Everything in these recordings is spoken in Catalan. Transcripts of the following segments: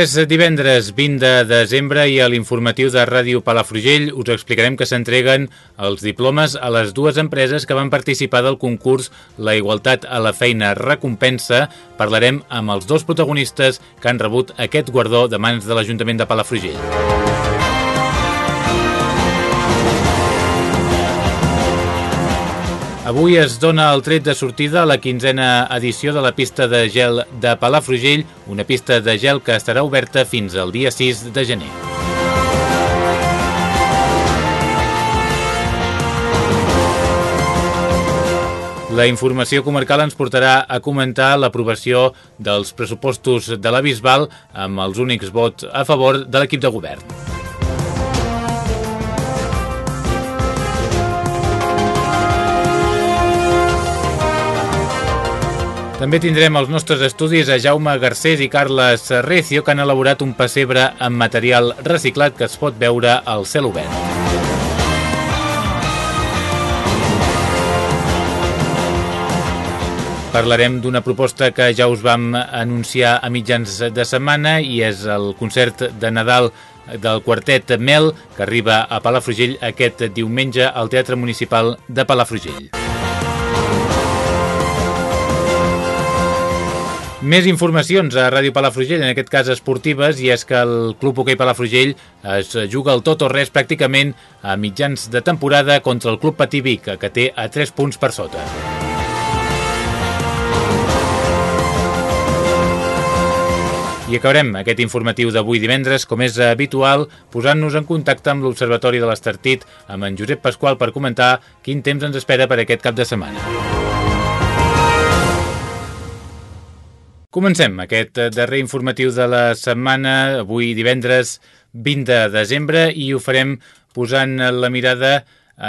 És divendres 20 de desembre i a l'informatiu de Ràdio Palafrugell us explicarem que s'entreguen els diplomes a les dues empreses que van participar del concurs La Igualtat a la Feina Recompensa. Parlarem amb els dos protagonistes que han rebut aquest guardó de mans de l'Ajuntament de Palafrugell. Avui es dona el tret de sortida a la quinzena edició de la pista de gel de Palafrugell, una pista de gel que estarà oberta fins al dia 6 de gener. La informació comarcal ens portarà a comentar l'aprovació dels pressupostos de la Bisbal amb els únics vots a favor de l'equip de govern. També tindrem els nostres estudis a Jaume Garcés i Carles Recio que han elaborat un pessebre amb material reciclat que es pot veure al cel obert. Parlarem d'una proposta que ja us vam anunciar a mitjans de setmana i és el concert de Nadal del quartet Mel que arriba a Palafrugell aquest diumenge al Teatre Municipal de Palafrugell. Més informacions a Ràdio Palafrugell, en aquest cas esportives, i és que el Club Hoquei Palafrugell es juga el tot o res pràcticament a mitjans de temporada contra el Club Patí Vic, que té a 3 punts per sota. I acabarem aquest informatiu d'avui divendres, com és habitual, posant-nos en contacte amb l'Observatori de l'Estartit, amb en Josep Pasqual, per comentar quin temps ens espera per aquest cap de setmana. Comencem aquest darrer informatiu de la setmana, avui divendres 20 de desembre, i ho farem posant la mirada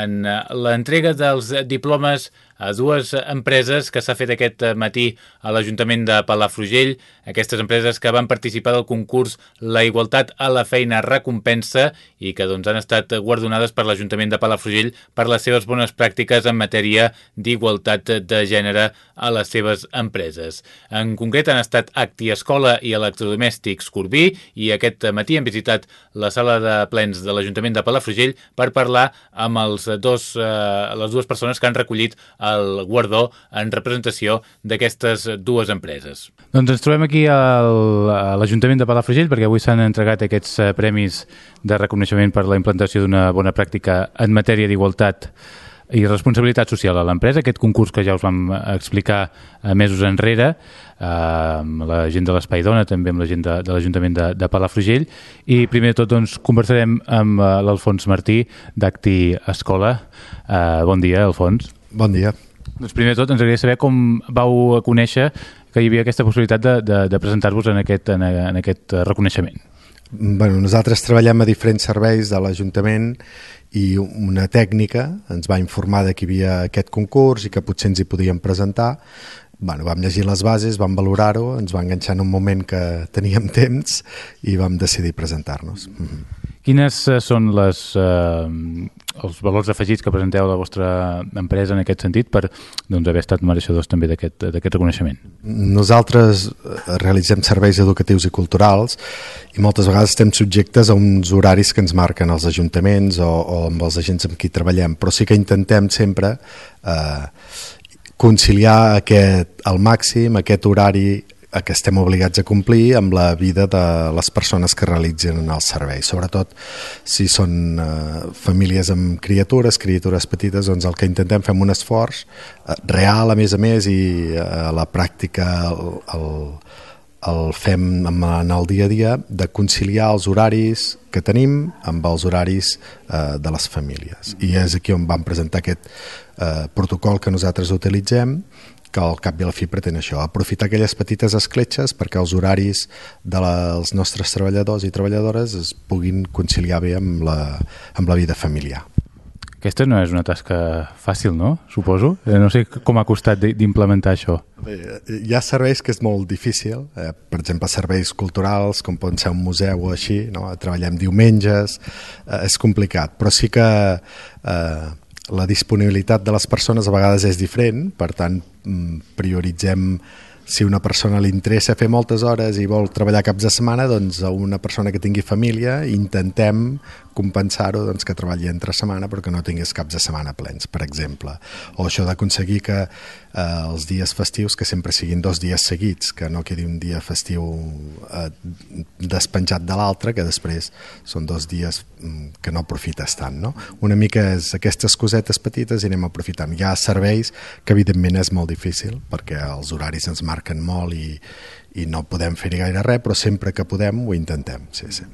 en l'entrega dels diplomes a dues empreses que s'ha fet aquest matí a l'Ajuntament de Palafrugell. Aquestes empreses que van participar del concurs La Igualtat a la Feina Recompensa i que doncs, han estat guardonades per l'Ajuntament de Palafrugell per les seves bones pràctiques en matèria d'igualtat de gènere a les seves empreses. En concret han estat Acti Escola i Electrodomèstics Corbí i aquest matí han visitat la sala de plens de l'Ajuntament de Palafrugell per parlar amb els dos, eh, les dues persones que han recollit el guardó en representació d'aquestes dues empreses. Doncs ens trobem aquí al, a l'Ajuntament de Palafrugell perquè avui s'han entregat aquests eh, premis de reconeixement per la implantació d'una bona pràctica en matèria d'igualtat i responsabilitat social a l'empresa, aquest concurs que ja us vam explicar eh, mesos enrere, eh, amb la gent de l'Espai Dona, també amb la gent de, de l'Ajuntament de, de Palafrugell, i primer de tot doncs, conversarem amb l'Alfons Martí, d'Acti Escola. Eh, bon dia, Alfons. Bon dia. Doncs primer de tot ens agradaria saber com vau conèixer que hi havia aquesta possibilitat de, de, de presentar-vos en, aquest, en, en aquest reconeixement. Bueno, nosaltres treballem a diferents serveis de l'Ajuntament i una tècnica ens va informar de que hi havia aquest concurs i que potser ens hi podíem presentar. Bueno, vam llegir les bases, vam valorar-ho, ens va enganxar en un moment que teníem temps i vam decidir presentar-nos. Mm -hmm. Quines eh, són les, eh, els valors afegits que presenteu a la vostra empresa en aquest sentit per doncs, haver estat mereixedors també d'aquest reconeixement? Nosaltres eh, realitzem serveis educatius i culturals i moltes vegades estem subjectes a uns horaris que ens marquen els ajuntaments o, o amb els agents amb qui treballem, però sí que intentem sempre eh, conciliar aquest, al màxim aquest horari que estem obligats a complir amb la vida de les persones que realitzen el servei. Sobretot si són eh, famílies amb criatures, criatures petites, doncs el que intentem fer un esforç eh, real, a més a més, i eh, a la pràctica el, el, el fem en el dia a dia de conciliar els horaris que tenim amb els horaris de les famílies. I és aquí on vam presentar aquest protocol que nosaltres utilitzem que al cap i a la fi pretén això, aprofitar aquelles petites escletxes perquè els horaris dels nostres treballadors i treballadores es puguin conciliar bé amb la, amb la vida familiar. Aquesta no és una tasca fàcil, no? Suposo. Eh, no sé com ha costat d'implementar això. Bé, hi ha serveis que és molt difícil, eh, per exemple, serveis culturals, com poden ser un museu o així, no? treballem diumenges, eh, és complicat, però sí que eh, la disponibilitat de les persones a vegades és diferent, per tant, mm, prioritzem si una persona li interessa fer moltes hores i vol treballar caps de setmana, doncs a una persona que tingui família intentem compensar-ho doncs, que treballi entre setmana però que no tingués caps de setmana plens, per exemple. O això d'aconseguir que eh, els dies festius que sempre siguin dos dies seguits, que no quedi un dia festiu eh, despenjat de l'altre, que després són dos dies mm, que no aprofites tant. No? Una mica és aquestes cosetes petites i anem aprofitant. Hi ha serveis que evidentment és molt difícil perquè els horaris ens marquen molt i, i no podem fer gaire res, però sempre que podem ho intentem. Sí, sí.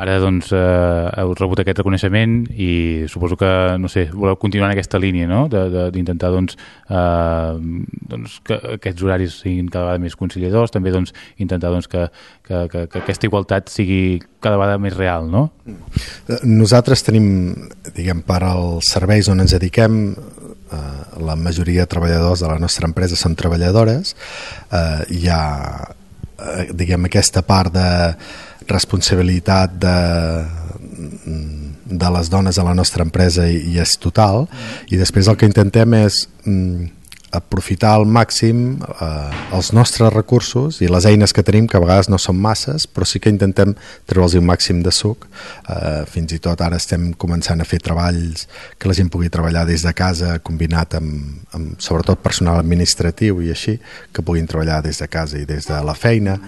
Ara doncs eh, heu rebut aquest reconeixement i suposo que, no sé, voleu continuar en aquesta línia, no?, d'intentar doncs, eh, doncs que aquests horaris siguin cada vegada més conciliadors, també doncs intentar doncs, que, que, que, que aquesta igualtat sigui cada vegada més real, no? Nosaltres tenim, diguem, per als serveis on ens dediquem, eh, la majoria de treballadors de la nostra empresa són treballadores, eh, hi ha, eh, diguem, aquesta part de responsabilitat de, de les dones a la nostra empresa i, i és total i després el que intentem és mm, aprofitar al màxim eh, els nostres recursos i les eines que tenim, que a vegades no són masses, però sí que intentem treure'ls un màxim de suc. Eh, fins i tot ara estem començant a fer treballs que la gent pugui treballar des de casa, combinat amb, amb sobretot personal administratiu i així, que puguin treballar des de casa i des de la feina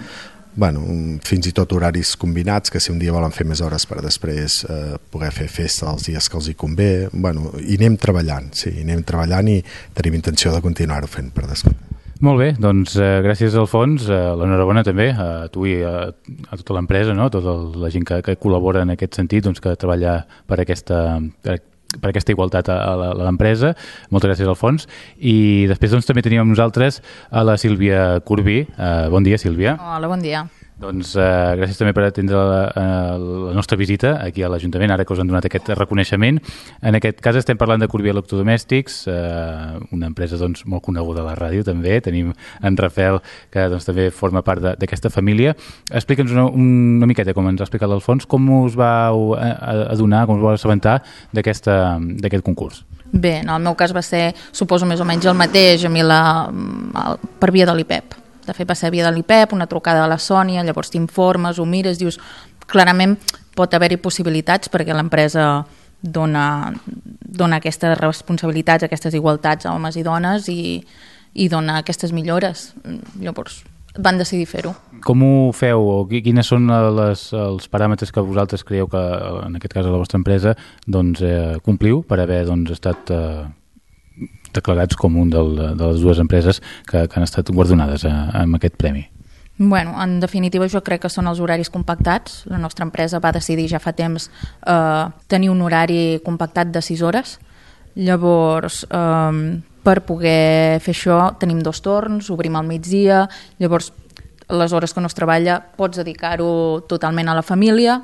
bueno, fins i tot horaris combinats, que si un dia volen fer més hores per després eh, poder fer festa els dies que els hi convé, bueno, i anem treballant, sí, anem treballant i tenim intenció de continuar-ho fent, per descomptat. Molt bé, doncs eh, gràcies Alfons, eh, l'enhorabona també a tu i a, a tota l'empresa, no? tota la gent que, que col·labora en aquest sentit, doncs, que treballa per aquesta, per, per aquesta igualtat a, a l'empresa. Moltes gràcies, Alfons. I després doncs, també teníem nosaltres a la Sílvia Corbí. Uh, bon dia, Sílvia. Hola, bon dia. Doncs uh, gràcies també per atendre la, uh, la nostra visita aquí a l'Ajuntament, ara que us han donat aquest reconeixement. En aquest cas estem parlant de Corbí Electrodomèstics, uh, una empresa doncs, molt coneguda a la ràdio també. Tenim en Rafael, que doncs, també forma part d'aquesta família. Explica'ns una, una miqueta, com ens ha explicat l'Alfons, com us vau adonar, com us vau assabentar d'aquest concurs. Bé, en el meu cas va ser, suposo, més o menys el mateix, a mi la, per via de l'IPEP de fet va ser via de l'IPEP, una trucada a la Sònia, llavors t'informes, ho mires, dius, clarament pot haver-hi possibilitats perquè l'empresa dona, dona aquestes responsabilitats, aquestes igualtats a homes i dones i, i dona aquestes millores. Llavors, van decidir fer-ho. Com ho feu o quines són les, els paràmetres que vosaltres creieu que, en aquest cas a la vostra empresa, doncs, eh, compliu per haver doncs, estat eh, declarats com un del, de les dues empreses que, que han estat guardonades eh, amb aquest premi. Bueno, en definitiva jo crec que són els horaris compactats. La nostra empresa va decidir ja fa temps eh, tenir un horari compactat de 6 hores. Llavors, eh, per poder fer això tenim dos torns, obrim al migdia, llavors les hores que no es treballa pots dedicar-ho totalment a la família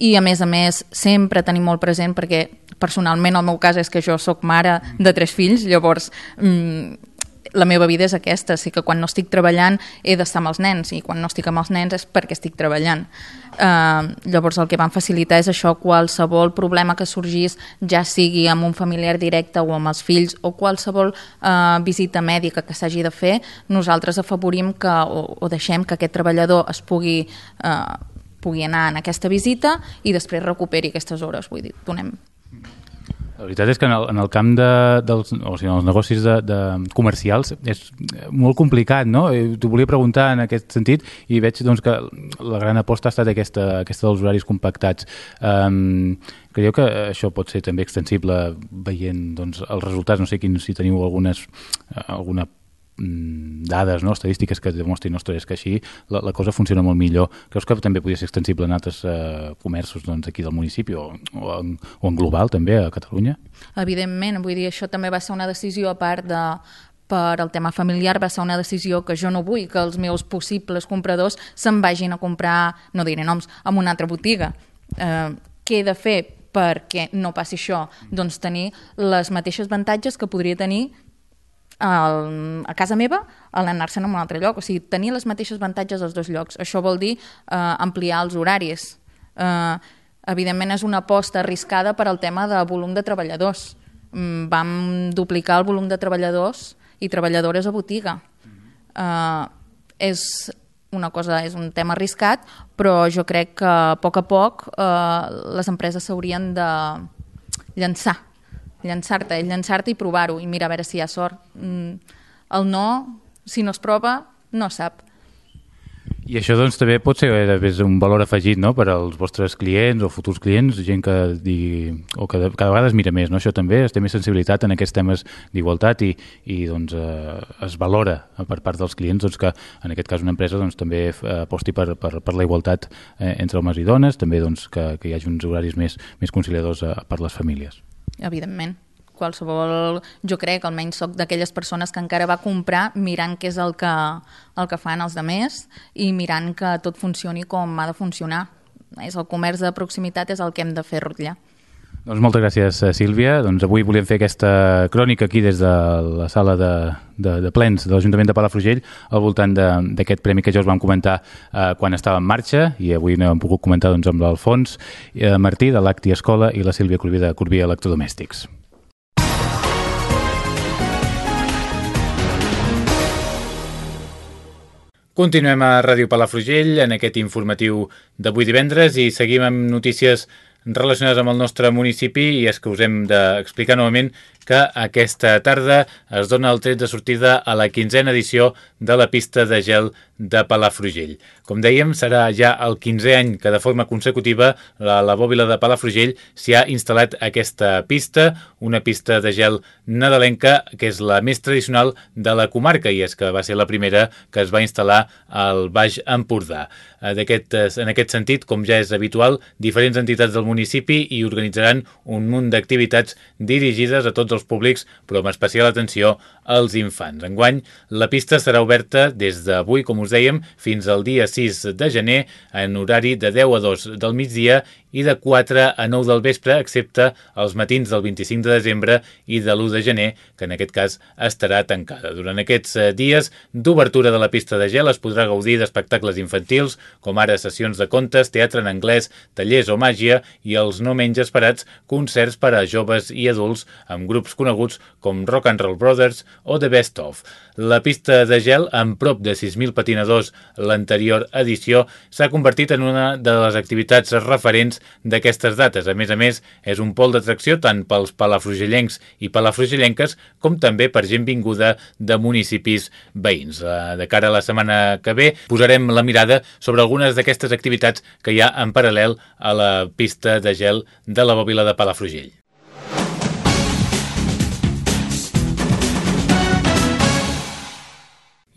i a més a més sempre tenim molt present perquè personalment el meu cas és que jo sóc mare de tres fills, llavors mm, la meva vida és aquesta, sí que quan no estic treballant he d'estar amb els nens i quan no estic amb els nens és perquè estic treballant. Uh, llavors el que van facilitar és això, qualsevol problema que sorgís, ja sigui amb un familiar directe o amb els fills o qualsevol uh, visita mèdica que s'hagi de fer, nosaltres afavorim que, o, o deixem que aquest treballador es pugui uh, pugui anar en aquesta visita i després recuperi aquestes hores, vull dir, donem la veritat és que en el, en el camp de, dels, o sigui, els negocis de, de comercials és molt complicat, no? Eh, t'ho volia preguntar en aquest sentit i veig doncs, que la gran aposta ha estat aquesta, aquesta dels horaris compactats. Um, creieu que això pot ser també extensible veient doncs, els resultats? No sé quin, si teniu algunes, alguna mm, dades, no? estadístiques que demostrin ostres, que així la, la cosa funciona molt millor. Creus que també podria ser extensible en altres eh, comerços doncs, aquí del municipi o, o, en, o en global també a Catalunya? Evidentment, vull dir, això també va ser una decisió a part de per al tema familiar va ser una decisió que jo no vull que els meus possibles compradors se'n vagin a comprar, no diré noms, en una altra botiga. Eh, què he de fer perquè no passi això? Doncs tenir les mateixes avantatges que podria tenir al, a casa meva a l'anar-se'n a un altre lloc. O sigui, tenir les mateixes avantatges als dos llocs. Això vol dir eh, ampliar els horaris. Eh, evidentment és una aposta arriscada per al tema de volum de treballadors. Mm, vam duplicar el volum de treballadors i treballadores a botiga. Eh, és una cosa, és un tema arriscat, però jo crec que a poc a poc eh, les empreses s'haurien de llançar llançar-te, llançar-te i provar-ho i mira a veure si hi ha sort. Mm, el no, si no es prova, no sap. I això doncs també pot ser eh, un valor afegit no? per als vostres clients o futurs clients, gent que digui, o que cada vegada es mira més, no? això també, es té més sensibilitat en aquests temes d'igualtat i, i doncs, eh, es valora per part dels clients doncs, que en aquest cas una empresa doncs, també eh, aposti per, per, per la igualtat eh, entre homes i dones, també doncs, que, que hi hagi uns horaris més, més conciliadors eh, per les famílies evidentment qualsevol, jo crec, almenys sóc d'aquelles persones que encara va comprar mirant què és el que, el que fan els demés i mirant que tot funcioni com ha de funcionar. És el comerç de proximitat és el que hem de fer rotllar. Doncs moltes gràcies, eh, Sílvia. Doncs avui volíem fer aquesta crònica aquí des de la sala de, de, de plens de l'Ajuntament de Palafrugell al voltant d'aquest premi que ja us vam comentar eh, quan estava en marxa i avui no hem pogut comentar doncs, amb l'Alfons eh, Martí de l'Acti Escola i la Sílvia Corbí de Corbí Electrodomèstics. Continuem a Ràdio Palafrugell en aquest informatiu d'avui divendres i seguim amb notícies relacionades amb el nostre municipi i és que us hem d'explicar novament que aquesta tarda es dona el tret de sortida a la quinzena edició de la pista de gel de Palafrugell. Com dèiem, serà ja el 15è any que de forma consecutiva la, la bòbila de Palafrugell s'hi ha instal·lat aquesta pista, una pista de gel nadalenca que és la més tradicional de la comarca i és que va ser la primera que es va instal·lar al Baix Empordà. Eh, en aquest sentit, com ja és habitual, diferents entitats del municipi hi organitzaran un munt d'activitats dirigides a tots els públics, però amb especial atenció als infants. Enguany, la pista serà oberta des d'avui, com us dèiem, fins al dia 6 de gener, en horari de 10 a 2 del migdia i de 4 a 9 del vespre, excepte els matins del 25 de desembre i de l'1 de gener, que en aquest cas estarà tancada. Durant aquests eh, dies d'obertura de la pista de gel es podrà gaudir d'espectacles infantils, com ara sessions de contes, teatre en anglès, tallers o màgia i els no menys esperats concerts per a joves i adults amb grups coneguts com Rock and Roll Brothers o The Best Of. La pista de gel, amb prop de 6.000 patinadors l'anterior edició, s'ha convertit en una de les activitats referents d'aquestes dates. A més a més, és un pol d'atracció tant pels palafrugellencs i palafrugellenques com també per gent vinguda de municipis veïns. Eh, de cara a la setmana que ve posarem la mirada sobre algunes d'aquestes activitats que hi ha en paral·lel a la pista de gel de la Bòbila de Palafrugell.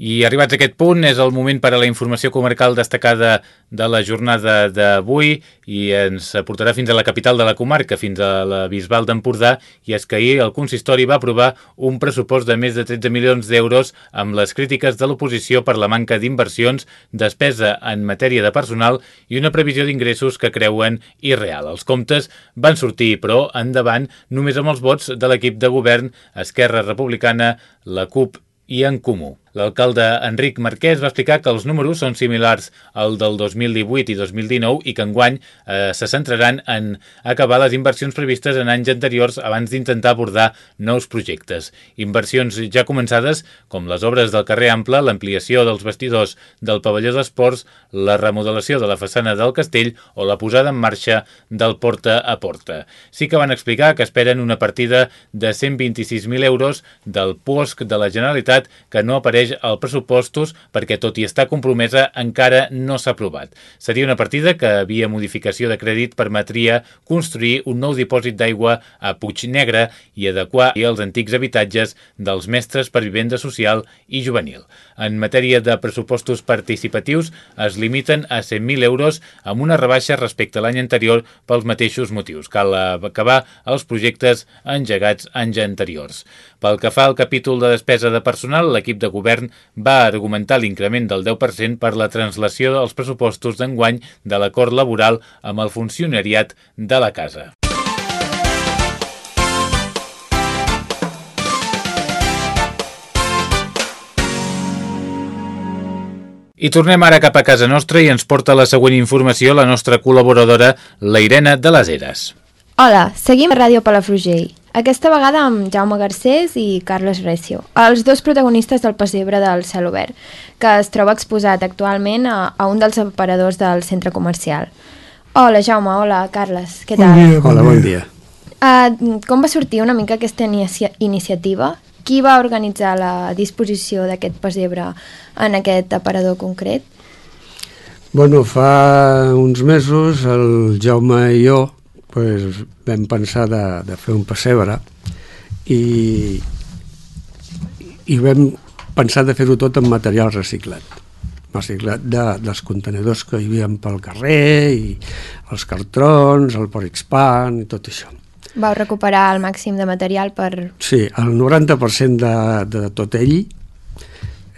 I arribats a aquest punt és el moment per a la informació comarcal destacada de la jornada d'avui i ens portarà fins a la capital de la comarca, fins a la Bisbal d'Empordà, i és que ahir el consistori va aprovar un pressupost de més de 13 milions d'euros amb les crítiques de l'oposició per la manca d'inversions, despesa en matèria de personal i una previsió d'ingressos que creuen irreal. Els comptes van sortir, però, endavant només amb els vots de l'equip de govern Esquerra Republicana, la CUP i en Comú. L'alcalde Enric Marquès va explicar que els números són similars al del 2018 i 2019 i que enguany eh, se centraran en acabar les inversions previstes en anys anteriors abans d'intentar abordar nous projectes. Inversions ja començades, com les obres del carrer Ample, l'ampliació dels vestidors del pavelló d'esports, la remodelació de la façana del castell o la posada en marxa del porta a porta. Sí que van explicar que esperen una partida de 126.000 euros del POSC de la Generalitat que no apareix afegeix al pressupostos perquè, tot i estar compromesa, encara no s'ha aprovat. Seria una partida que, via modificació de crèdit, permetria construir un nou dipòsit d'aigua a Puig Negre i adequar els antics habitatges dels mestres per vivenda social i juvenil. En matèria de pressupostos participatius, es limiten a 100.000 euros amb una rebaixa respecte a l'any anterior pels mateixos motius. Cal acabar els projectes engegats anys anteriors. Pel que fa al capítol de despesa de personal, l'equip de govern va argumentar l'increment del 10% per la translació dels pressupostos d'enguany de l'acord laboral amb el funcionariat de la casa. I tornem ara cap a casa nostra i ens porta la següent informació la nostra col·laboradora, la Irene de les Eres. Hola, seguim a Ràdio Palafrugell. Aquesta vegada amb Jaume Garcés i Carles Recio, els dos protagonistes del pessebre del cel obert, que es troba exposat actualment a, a un dels aparadors del centre comercial. Hola, Jaume, hola, Carles, què tal? Bon dia, bon hola, bon dia. Uh, com va sortir una mica aquesta inicia iniciativa? Qui va organitzar la disposició d'aquest pessebre en aquest aparador concret? Bueno, fa uns mesos el Jaume i jo pues, vam pensar de, de fer un pessebre i, i vam pensar de fer-ho tot amb material reciclat reciclat de, dels contenedors que hi havia pel carrer i els cartrons, el porexpan i tot això. Vau recuperar el màxim de material per... Sí, el 90% de, de tot ell,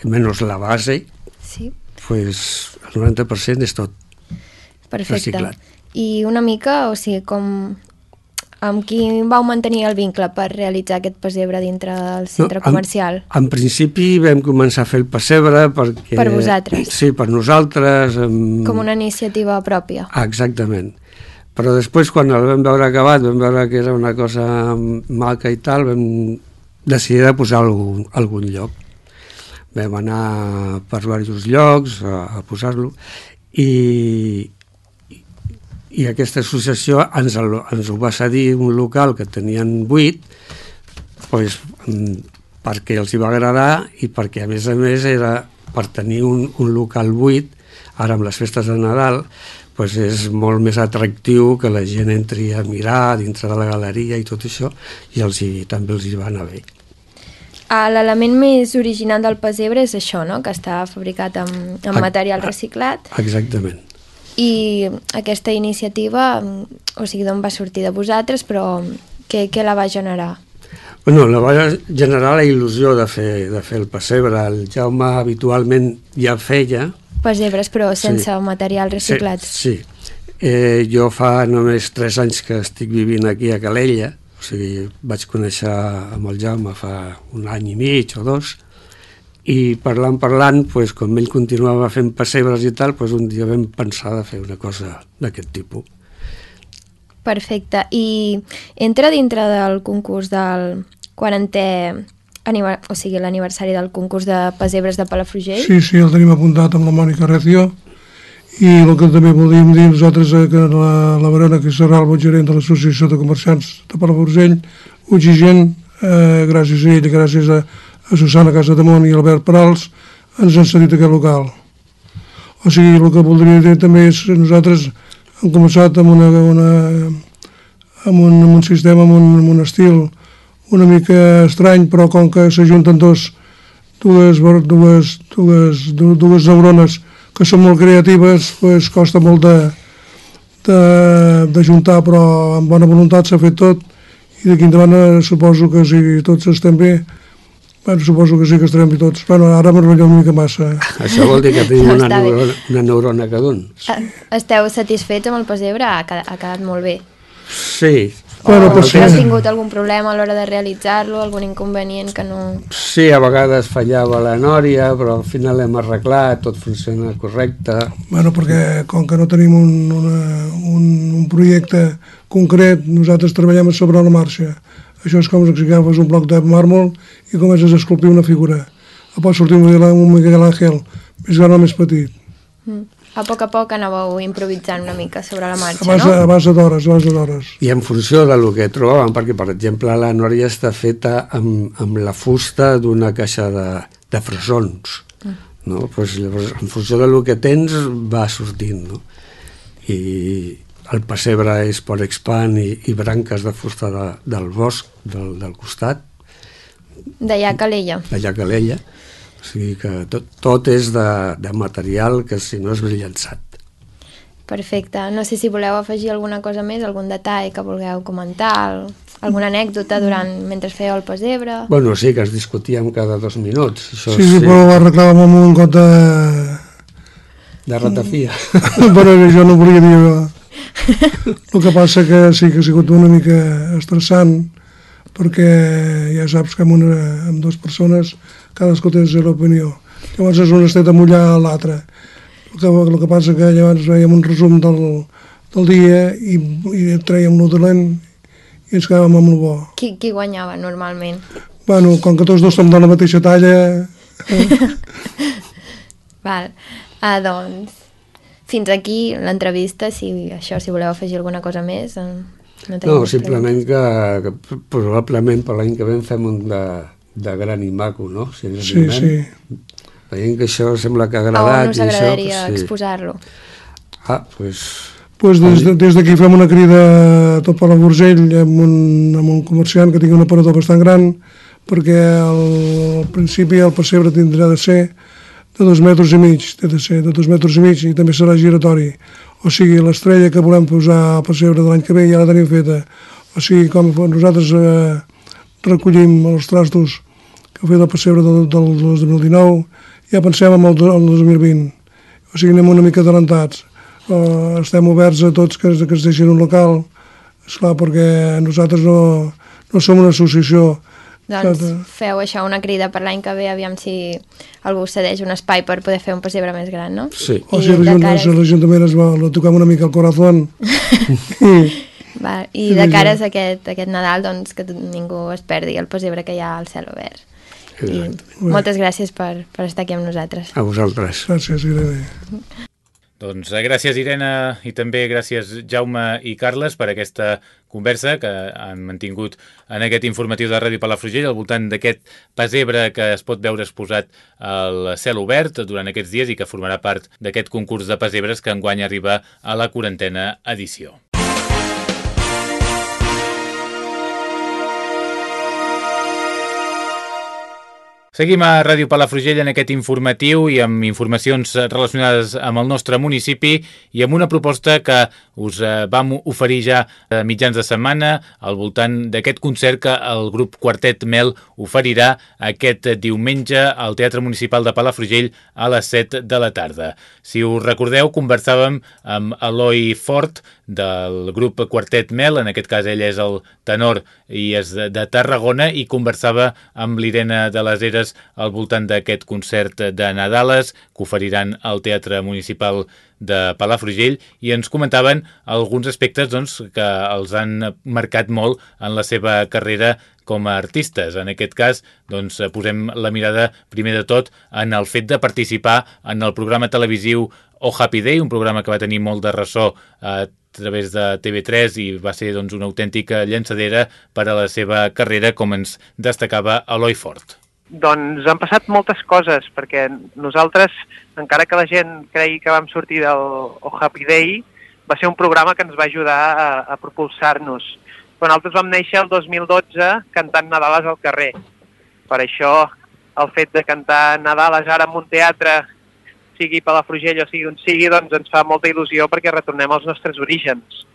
menys la base, sí. pues, el 90% és tot Perfecte. reciclat. I una mica, o sigui, com amb qui vau mantenir el vincle per realitzar aquest pessebre dintre del centre no, comercial? En, en principi vam començar a fer el pessebre perquè... Per vosaltres? Sí, per nosaltres. Amb... Com una iniciativa pròpia? Ah, exactament però després quan el vam veure acabat vam veure que era una cosa maca i tal vam decidir de posar algun, algun lloc vam anar per diversos llocs a, a posar-lo i, i aquesta associació ens, el, ens ho va cedir un local que tenien buit pues, perquè els hi va agradar i perquè a més a més era per tenir un, un local buit ara amb les festes de Nadal pues és molt més atractiu que la gent entri a mirar dintre de la galeria i tot això i els hi, també els hi va anar bé. Ah, l'element més original del pessebre és això, no? que està fabricat amb, amb material reciclat. Exactament. I aquesta iniciativa, o sigui, d'on va sortir de vosaltres, però què, què la va generar? Bueno, la va generar la il·lusió de fer, de fer el pessebre. El Jaume habitualment ja feia, pessebres, però sense sí. material reciclat. Sí, sí. Eh, jo fa només 3 anys que estic vivint aquí a Calella, o sigui, vaig conèixer amb el Jaume fa un any i mig o dos, i parlant, parlant, pues, com ell continuava fent pessebres i tal, pues, un dia vam pensar de fer una cosa d'aquest tipus. Perfecte. I entra dintre del concurs del 40è o sigui, l'aniversari del concurs de pesebres de Palafrugell? Sí, sí, el tenim apuntat amb la Mònica Recio i el que també voldríem dir nosaltres és que la, la Verona, que serà el gerent de l'Associació de Comerciants de Palafrugell, exigent, eh, gràcies a ell, gràcies a, a Susana Casademont i Albert Perals, ens han cedit aquest local. O sigui, el que voldria dir també és que nosaltres hem començat amb, una, una, amb, un, amb un sistema, amb un, amb un estil, una mica estrany, però com que s'ajunten dos, dues, dues, dues, dues neurones que són molt creatives, pues, costa molt de, de, de juntar, però amb bona voluntat s'ha fet tot i d'aquí endavant suposo que si tots estem bé, bueno, suposo que sí que estarem tots. Bueno, ara m'enrotllo una mica massa. Això vol dir que tenim una, neurona, una neurona cada un. Esteu satisfets amb el pessebre? Ha quedat, ha quedat molt bé. Sí, Bueno, pues sí. Has tingut algun problema a l'hora de realitzar-lo, algun inconvenient que no... Sí, a vegades fallava la nòria, però al final hem arreglat, tot funciona correcte. Bueno, perquè com que no tenim un, una, un, un projecte concret, nosaltres treballem sobre la marxa. Això és com si agafes un bloc de màrmol i comences a esculpir una figura. Pot sortir un Miguel Ángel, més gran o més petit. Mm a poc a poc anàveu improvisant una mica sobre la marxa, a base, no? A base d'hores, a base d'hores. I en funció del que trobàvem, perquè, per exemple, la nòria està feta amb, amb la fusta d'una caixa de, de fresons. Mm. No? Pues, llavors, en funció del que tens, va sortint. No? I el pessebre és per expand i, i branques de fusta de, del bosc del, del costat. De Calella. De Calella. O sigui que tot, tot és de, de material que si no és brillançat. Perfecte. No sé si voleu afegir alguna cosa més, algun detall que vulgueu comentar, alguna anècdota durant mentre fèieu el pessebre. Bueno, sí, que es discutíem cada dos minuts. Això sí, sí, però arreglàvem amb un got de... De ratafia. bueno, jo no volia dir... El que passa que sí que ha sigut una mica estressant perquè ja saps que amb, una, amb dues persones cadascú té la seva opinió. Llavors és un estat a mullar l'altre el que, el que passa que llavors veiem un resum del, del dia i, i traiem lo dolent i ens quedàvem amb el bo. Qui, qui guanyava normalment? Bueno, com que tots dos som de la mateixa talla... Eh? Val. Ah, doncs, fins aquí l'entrevista, si això, si voleu afegir alguna cosa més... Eh, no, no simplement que, que probablement per l'any que ve fem un de, de gran i maco, no? Si sí, sí veient que això sembla que ha agradat... On us agradaria sí. exposar-lo? Ah, doncs... Pues, pues des des d'aquí fem una crida a tot per la Borgell amb un, amb un comerciant que tingui un aparador bastant gran perquè al, al principi el pessebre tindrà de ser de dos metres i mig, té de ser de dos metres i mig i també serà giratori. O sigui, l'estrella que volem posar al pessebre de l'any que ve ja la tenim feta. O sigui, com nosaltres eh, recollim els trastos que ha fet el pessebre del, del 2019 ja pensem en el, el 2020. O sigui, anem una mica adelantats. Uh, estem oberts a tots que, que es deixin un local, esclar, perquè nosaltres no, no som una associació. Doncs feu això, una crida per l'any que ve, aviam si algú cedeix un espai per poder fer un pessebre més gran, no? Sí. O si l'Ajuntament es va, lo toquem una mica al corazón. va, I de cares a aquest, aquest Nadal, doncs, que ningú es perdi el pessebre que hi ha al cel obert. I moltes gràcies per, per estar aquí amb nosaltres. A vosaltres. Gràcies, Irene. Doncs eh, gràcies, Irene, i també gràcies, Jaume i Carles, per aquesta conversa que han mantingut en aquest informatiu de Ràdio Palafrugell al voltant d'aquest pesebre que es pot veure exposat al cel obert durant aquests dies i que formarà part d'aquest concurs de pesebres que enguany arriba a la quarantena edició. Seguim a Ràdio Palafrugell en aquest informatiu i amb informacions relacionades amb el nostre municipi i amb una proposta que us eh, vam oferir ja a mitjans de setmana al voltant d'aquest concert que el grup Quartet Mel oferirà aquest diumenge al Teatre Municipal de Palafrugell a les 7 de la tarda. Si us recordeu, conversàvem amb Eloi Fort del grup Quartet Mel, en aquest cas ell és el tenor i és de Tarragona i conversava amb l'Irene de les Eres Figueres al voltant d'aquest concert de Nadales que oferiran al Teatre Municipal de Palafrugell i ens comentaven alguns aspectes doncs, que els han marcat molt en la seva carrera com a artistes. En aquest cas, doncs, posem la mirada primer de tot en el fet de participar en el programa televisiu O Happy Day, un programa que va tenir molt de ressò a través de TV3 i va ser doncs, una autèntica llançadera per a la seva carrera, com ens destacava Eloi Fort. Doncs han passat moltes coses, perquè nosaltres, encara que la gent cregui que vam sortir del o Happy Day, va ser un programa que ens va ajudar a, a propulsar-nos. Però nosaltres vam néixer el 2012 cantant Nadales al carrer. Per això el fet de cantar Nadales ara en un teatre, sigui Palafrugell o sigui on sigui, doncs ens fa molta il·lusió perquè retornem als nostres orígens.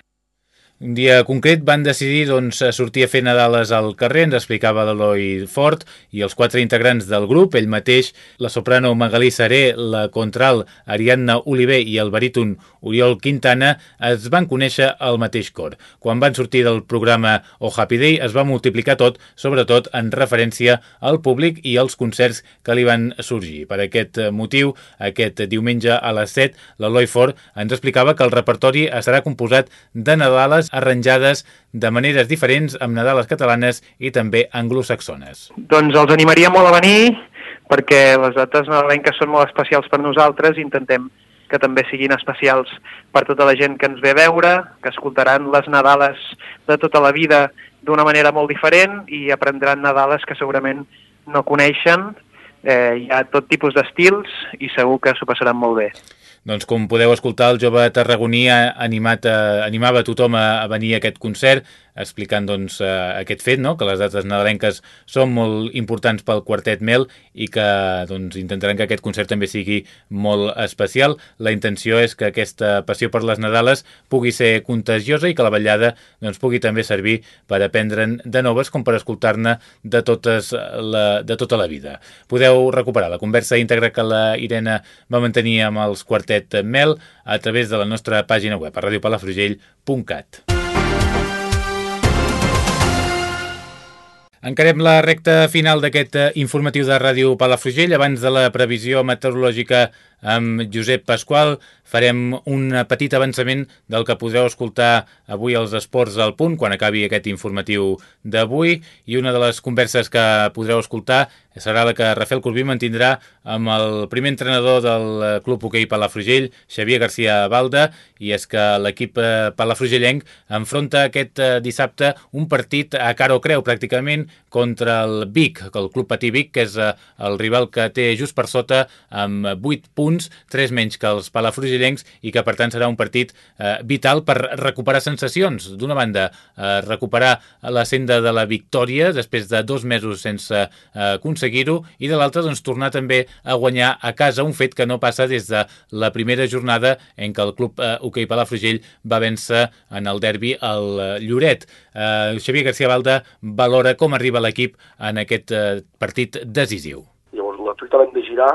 Un dia concret van decidir doncs, sortir a fer Nadales al carrer, ens explicava l'Eloi Fort, i els quatre integrants del grup, ell mateix, la soprano Magalí Saré, la contral Ariadna Oliver i el baríton Oriol Quintana, es van conèixer al mateix cor. Quan van sortir del programa O Happy Day es va multiplicar tot, sobretot en referència al públic i als concerts que li van sorgir. Per aquest motiu, aquest diumenge a les 7, l'Eloi Fort ens explicava que el repertori estarà composat de Nadales arranjades de maneres diferents amb Nadales catalanes i també anglosaxones. Doncs els animaria molt a venir perquè les dates nadalenques són molt especials per nosaltres i intentem que també siguin especials per tota la gent que ens ve a veure, que escoltaran les Nadales de tota la vida d'una manera molt diferent i aprendran Nadales que segurament no coneixen eh, hi ha tot tipus d'estils i segur que s'ho passaran molt bé. Doncs com podeu escoltar, el jove tarragoní animat a, animava tothom a, a venir a aquest concert explicant doncs, eh, aquest fet, no? que les dates nadalenques són molt importants pel quartet Mel i que doncs, intentaran que aquest concert també sigui molt especial. La intenció és que aquesta passió per les Nadales pugui ser contagiosa i que la ballada doncs, pugui també servir per aprendre'n de noves com per escoltar-ne de, totes la, de tota la vida. Podeu recuperar la conversa íntegra que la Irene va mantenir amb els quartet Mel a través de la nostra pàgina web a radiopalafrugell.cat. Encarem la recta final d'aquest eh, informatiu de Ràdio Palafrugell. Abans de la previsió meteorològica amb Josep Pasqual. Farem un petit avançament del que podreu escoltar avui als Esports al Punt, quan acabi aquest informatiu d'avui, i una de les converses que podreu escoltar serà la que Rafael Corbí mantindrà amb el primer entrenador del Club Hoquei Palafrugell, Xavier García Balda, i és que l'equip eh, palafrugellenc enfronta aquest eh, dissabte un partit a cara o creu, pràcticament, contra el Vic, el Club Patí Vic, que és eh, el rival que té just per sota amb 8 punts, 3 menys que els palafrugellencs, i que per tant serà un partit eh, vital per recuperar sensacions. D'una banda, eh, recuperar la senda de la victòria després de dos mesos sense eh, aconseguir-ho, i de l'altra, doncs, tornar també a guanyar a casa, un fet que no passa des de la primera jornada en què el club eh, hoquei Palafrugell va vèncer en el derbi al eh, Lloret. Eh, Xavier García Balda valora com arriba l'equip en aquest eh, partit decisiu. Llavors, la truita l'hem de girar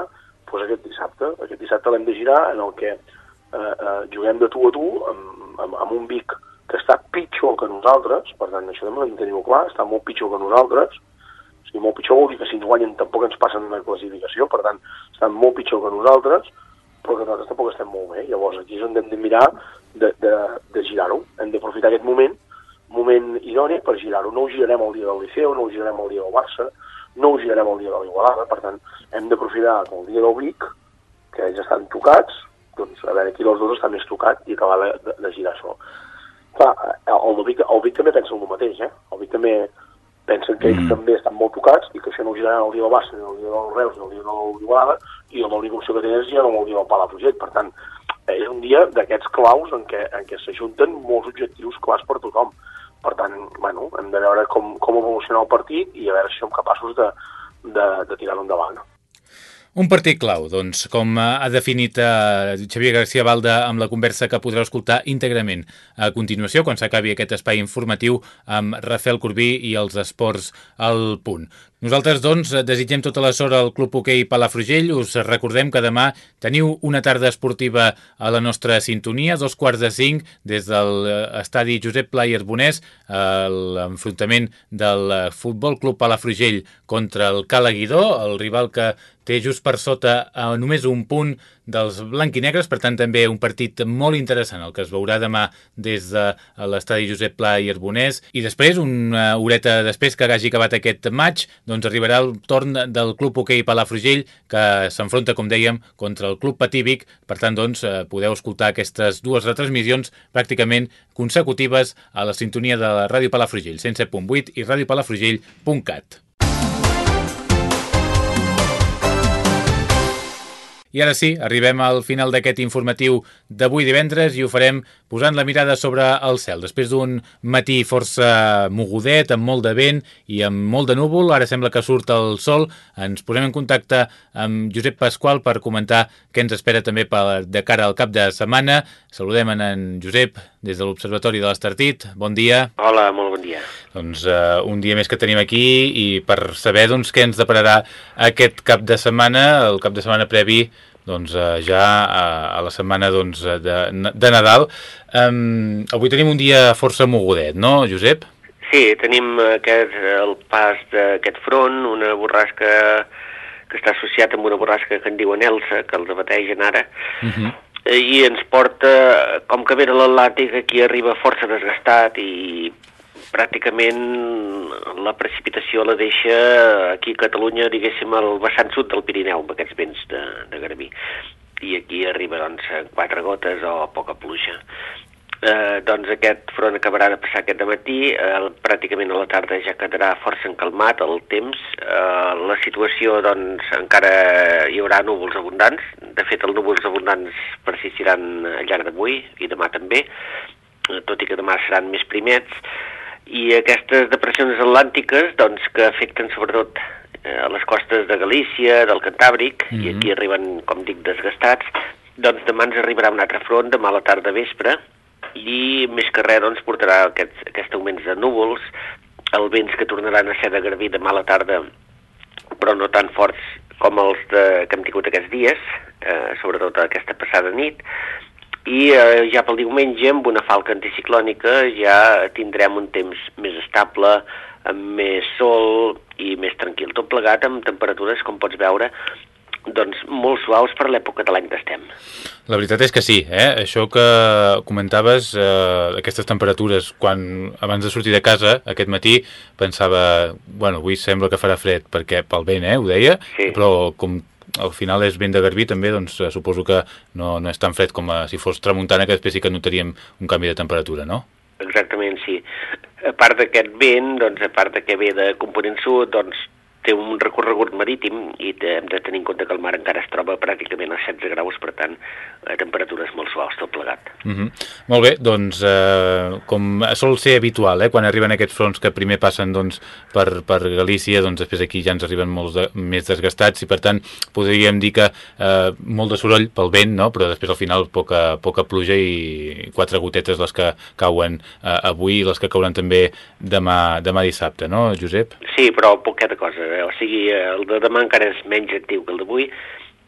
doncs aquest dissabte. Aquest dissabte l'hem de girar en el que eh, eh, juguem de tu a tu amb, amb, amb un Vic que està pitjor que nosaltres, per tant, això també ho de clar, està molt pitjor que nosaltres, o sigui, molt pitjor vol dir que si ens guanyen tampoc ens passen una classificació, per tant, estan molt pitjor que nosaltres, però que nosaltres tampoc estem molt bé. Llavors, aquí és on hem de mirar de, de, de girar-ho. Hem d'aprofitar aquest moment, moment idoni per girar-ho. No ho girarem el dia del Liceu, no ho girarem el dia del Barça, no ho girarem el dia de l'Igualada, per tant, hem d'aprofitar que el dia del Vic, que ells estan tocats, doncs a veure qui dels dos està més tocat i acabar de, de, de girar això. Clar, el, Vic, el Vic també pensa el mateix, eh? El Vic també pensa que ells mm. també estan molt tocats i que això no ho giraran el dia del Barça, ni el dia del Reus, ni el dia de l'Igualada, i l'única opció que tenen és girar el dia del Palafrugell. Per tant, és un dia d'aquests claus en què, en què s'ajunten molts objectius clars per tothom. Per tant, bueno, hem de veure com, com evoluciona el partit i a veure si som capaços de, de, de tirar-lo endavant. Un partit clau, doncs, com ha definit eh, Xavier García Balda amb la conversa que podreu escoltar íntegrament a continuació, quan s'acabi aquest espai informatiu amb Rafael Corbí i els esports al punt. Nosaltres, doncs, desitgem tota la sort al Club Hoquei Palafrugell. Us recordem que demà teniu una tarda esportiva a la nostra sintonia, dos quarts de cinc, des de l'estadi Josep Pla i Arbonès, l'enfrontament del Futbol Club Palafrugell contra el Calaguidó, el rival que té just per sota a només un punt dels blanquinegres, per tant també un partit molt interessant el que es veurà demà des de l'estadi Josep Pla i Arbonès i després, una horeta després que hagi acabat aquest maig, doncs arribarà el torn del Club Hoquei Palafrugell que s'enfronta, com dèiem, contra el Club Patívic, per tant doncs eh, podeu escoltar aquestes dues retransmissions pràcticament consecutives a la sintonia de la Ràdio Palafrugell 107.8 i radiopalafrugell.cat. I ara sí, arribem al final d'aquest informatiu d'avui divendres i ho farem posant la mirada sobre el cel. Després d'un matí força mogudet, amb molt de vent i amb molt de núvol, ara sembla que surt el sol. Ens posem en contacte amb Josep Pasqual per comentar què ens espera també per, de cara al cap de setmana. Saludem en, en Josep des de l'Observatori de l'Estartit. Bon dia. Hola, molt bon dia. Doncs uh, un dia més que tenim aquí i per saber doncs, què ens depararà aquest cap de setmana, el cap de setmana previ doncs, uh, ja a, a la setmana doncs, de, de Nadal. Um, avui tenim un dia força mogudet, no, Josep? Sí, tenim aquest, el pas d'aquest front, una borrasca que està associat amb una borrasca que en diuen Elsa, que els abategen ara, uh -huh. i ens porta, com que ve de l'Atlàntic, aquí arriba força desgastat i pràcticament la precipitació la deixa aquí a Catalunya, diguéssim, al vessant sud del Pirineu, amb aquests vents de, de Garbí. I aquí arriba, doncs, quatre gotes o poca pluja. eh, doncs aquest front acabarà de passar aquest matí, eh, pràcticament a la tarda ja quedarà força encalmat el temps. Eh, la situació, doncs, encara hi haurà núvols abundants. De fet, els núvols abundants persistiran al llarg d'avui i demà també, eh, tot i que demà seran més primets. I aquestes depressions atlàntiques, doncs, que afecten sobretot eh, a les costes de Galícia, del Cantàbric, mm -hmm. i Mhm. aquí arriben, com dic, desgastats, doncs demà ens arribarà un altre front, demà a la tarda vespre, i més que res doncs, portarà aquests, aquests augments de núvols, els vents que tornaran a ser de garbí demà a la tarda, però no tan forts com els de, que hem tingut aquests dies, eh, sobretot aquesta passada nit, i eh, ja pel diumenge, amb una falca anticiclònica, ja tindrem un temps més estable, amb més sol i més tranquil. Tot plegat amb temperatures, com pots veure, doncs molt suaus per l'època de l'any que estem. La veritat és que sí, eh? això que comentaves, eh, aquestes temperatures, quan abans de sortir de casa aquest matí pensava, bueno, avui sembla que farà fred, perquè pel vent, eh, ho deia, Sí. però com al final és vent de garbí també, doncs eh, suposo que no, no és tan fred com a, si fos tramuntana, que després sí que notaríem un canvi de temperatura, no? Exactament, sí. A part d'aquest vent, doncs, a part de que ve de component sud, doncs, té un recorregut marítim i hem de tenir en compte que el mar encara es troba pràcticament a 16 graus, per tant, a temperatures molt suaus, tot plegat. Uh -huh. Molt bé, doncs eh, com sol ser habitual, eh, quan arriben aquests fronts que primer passen doncs, per, per Galícia, doncs després aquí ja ens arriben molts de, més desgastats i per tant podríem dir que eh, molt de soroll pel vent, no? però després al final poca, poca pluja i quatre gotetes les que cauen eh, avui i les que cauran també demà, demà dissabte, no, Josep? Sí, però poqueta cosa. Eh? O sigui, el de demà encara és menys actiu que el d'avui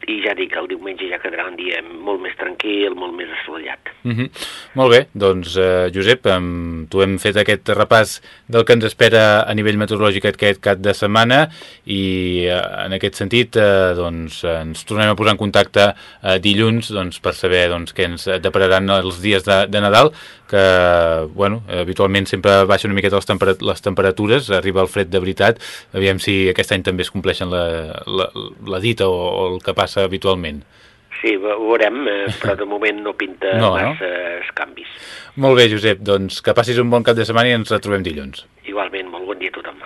i ja dic, el diumenge ja quedarà un dia molt més tranquil, molt més assolellat. Uh -huh. Molt bé, doncs eh, Josep, um, tu hem fet aquest repàs del que ens espera a nivell meteorològic aquest cap de setmana i eh, en aquest sentit eh, doncs, ens tornem a posar en contacte eh, dilluns doncs, per saber doncs, què ens depararan els dies de, de Nadal que bueno, habitualment sempre baixen una miqueta les, temper les temperatures, arriba el fred de veritat, aviam si aquest any també es compleixen la, la, la dita o, o el que passa habitualment. Sí, ho veurem, eh, però de moment no pinta no? massa no? canvis. Molt bé, Josep, doncs que passis un bon cap de setmana i ens retrobem dilluns. Igualment, molt bon dia a tothom.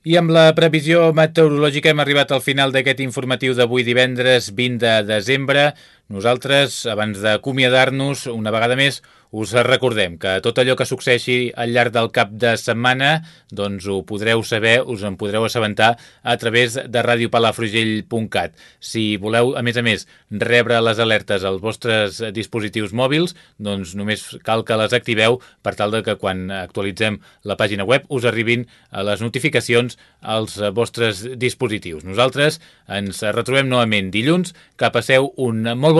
I amb la previsió meteorològica hem arribat al final d'aquest informatiu d'avui divendres 20 de desembre. Nosaltres, abans d'acomiadar-nos, una vegada més, us recordem que tot allò que succeeixi al llarg del cap de setmana doncs ho podreu saber, us en podreu assabentar a través de radiopalafrugell.cat. Si voleu, a més a més, rebre les alertes als vostres dispositius mòbils, doncs només cal que les activeu per tal de que quan actualitzem la pàgina web us arribin les notificacions als vostres dispositius. Nosaltres ens retrobem novament dilluns, que passeu un molt